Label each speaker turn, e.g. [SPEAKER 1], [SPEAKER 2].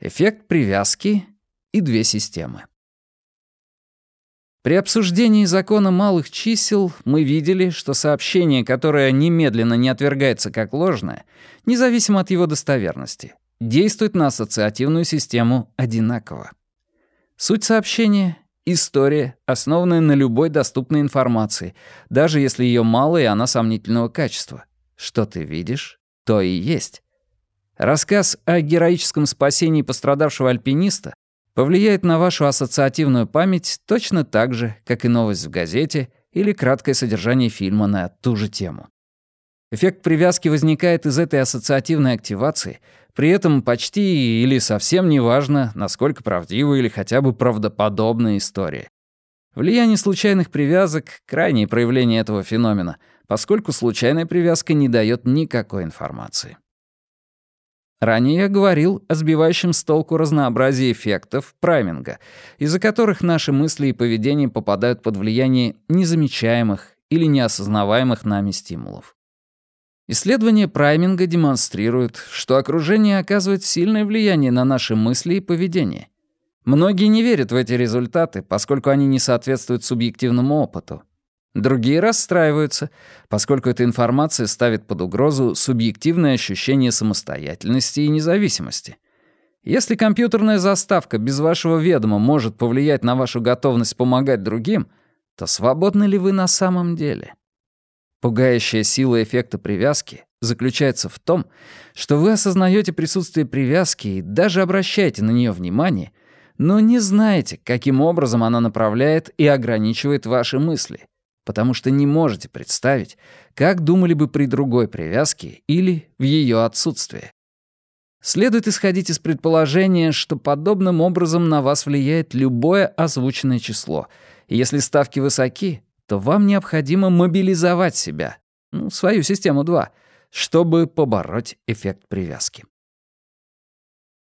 [SPEAKER 1] эффект привязки и две системы. При обсуждении закона малых чисел мы видели, что сообщение, которое немедленно не отвергается как ложное, независимо от его достоверности, действует на ассоциативную систему одинаково. Суть сообщения — история, основанная на любой доступной информации, даже если ее мало и она сомнительного качества. Что ты видишь, то и есть. Рассказ о героическом спасении пострадавшего альпиниста повлияет на вашу ассоциативную память точно так же, как и новость в газете или краткое содержание фильма на ту же тему. Эффект привязки возникает из этой ассоциативной активации, при этом почти или совсем неважно, насколько правдивая или хотя бы правдоподобная история. Влияние случайных привязок — крайнее проявление этого феномена, поскольку случайная привязка не дает никакой информации. Ранее я говорил о сбивающем с толку разнообразии эффектов прайминга, из-за которых наши мысли и поведение попадают под влияние незамечаемых или неосознаваемых нами стимулов. Исследования прайминга демонстрируют, что окружение оказывает сильное влияние на наши мысли и поведение. Многие не верят в эти результаты, поскольку они не соответствуют субъективному опыту. Другие расстраиваются, поскольку эта информация ставит под угрозу субъективное ощущение самостоятельности и независимости. Если компьютерная заставка без вашего ведома может повлиять на вашу готовность помогать другим, то свободны ли вы на самом деле? Пугающая сила эффекта привязки заключается в том, что вы осознаете присутствие привязки и даже обращаете на нее внимание, но не знаете, каким образом она направляет и ограничивает ваши мысли потому что не можете представить, как думали бы при другой привязке или в ее отсутствии. Следует исходить из предположения, что подобным образом на вас влияет любое озвученное число, если ставки высоки, то вам необходимо мобилизовать себя, ну, свою систему 2, чтобы побороть эффект привязки.